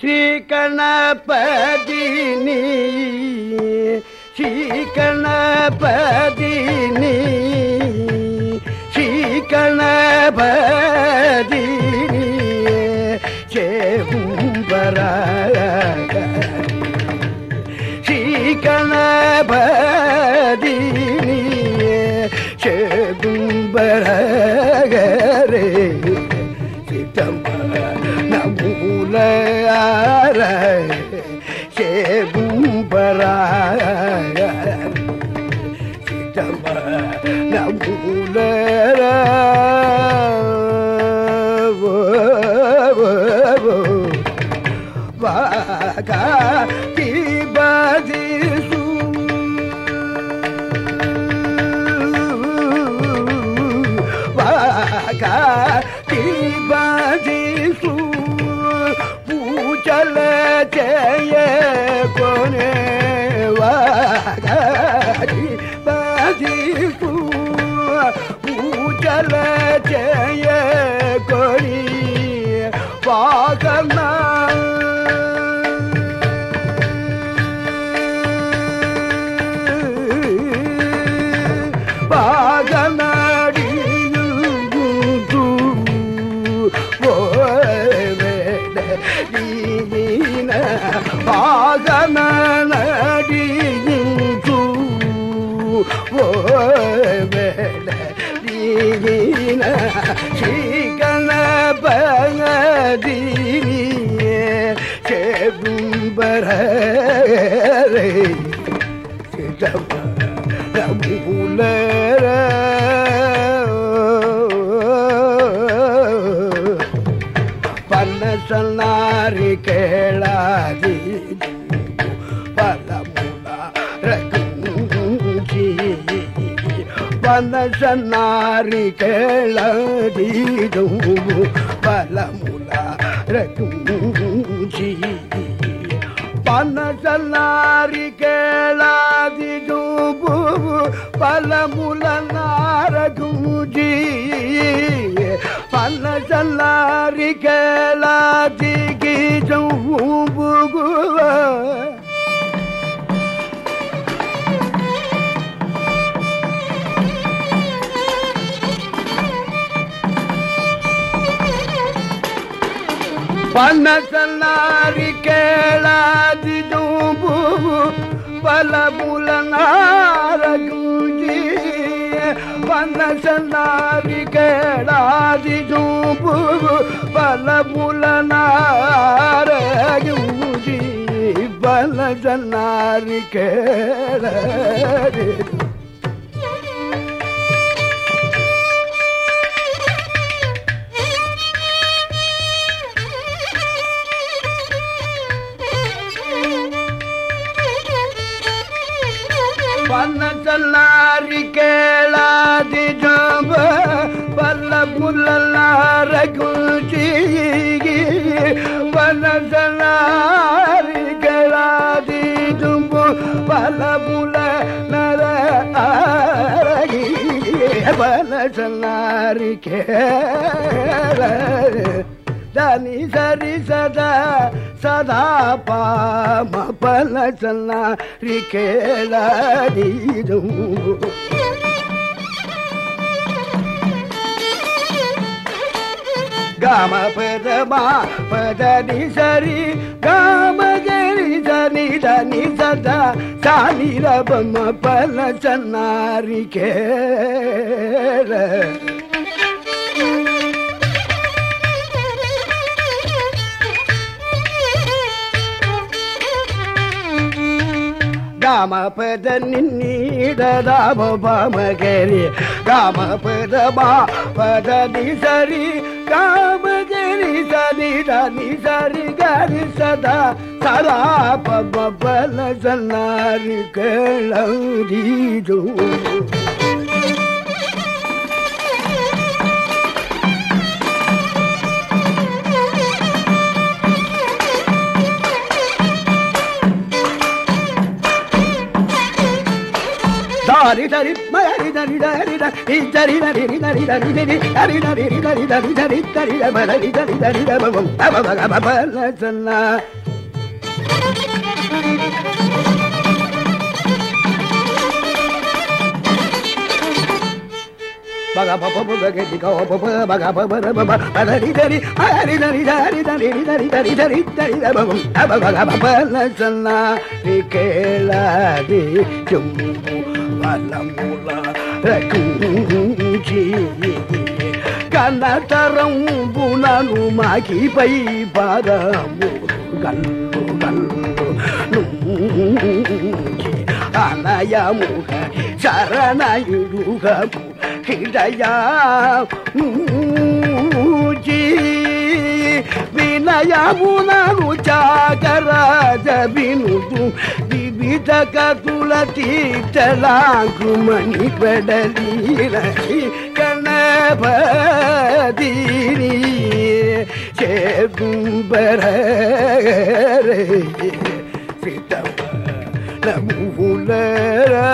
శ్రీకణపదిని శ్రీకణపదిని శ్రీకణపదిని గణపతిని శ్రీకణపదిని గణపతిని పరాయ చిట్టమ్మ వాగా கல ஜெய கொடி பாகன பா கணபதியே கேம்பரே புலர பண்ண சொன்னாரி கேளாதீர் పన్నసన్నారి కేళాది పలముల రకుంచి పనసలారి కేళాది జూబు పలముల నారగుజీ పనసలారి ಬನಸಲಾರಿ ಕೇಳಾದಿದು ಬಲ ಬುಲನಾರಗೂಜಿ ಬನಸಲಾರಿ ಕೇಳಾದಿದು ಬಲ ಬುಲನಾರಗೂಜಿ ಬಲ ಜನಾರಿ ಕೇಳಾದಿದು பல்ல தல்லாரி கேளாதி ஜாம்ப பல்ல புல்லார குச்சி பல்ல தல்லாரி கேளாதி தும்பு பல்ல புல நர பல்ல தல்லாரி கேளாதி. దాని సరి సదా సదా పామ పల చల్ల రికేళీరు గామ పద మా పద ని సరి గామ గరి దని దని సదా సాని రబమ పల చన్నారి కేళ ಗಾಮ ಪದ ನಿನ್ನೀಡದ ಬಾಮಗೆರಿ ಗಾಮ ಪದ ಬಾ ಪದ ನಿಸರಿ ಗಾಮ ಗಿರಿ ಸದಿ ಧನಿ ಸರಿ ಗರಿ ಸದಾ ಸದಾ ಪಮ ಬಲ ಸನ್ನಾರಿ నరి నరి సన్న బగ పప బగ దిగ పప బగ పప బగ పదరి దరి హరి దరి దరి దరి దరి దరి దరి దరి బగ అబ వనముల రఘుంచి కనతరంబునను మాకిపై పరము గల్లు గల్లు అనయముగ శరణయుడుగము హృదయా వినయమునను చాకరాజ వినుదు ఇదగ కులతీతలాగుమణి పెడలీలకి కణపదీని చేంబర సీతమ్మ నమూలరా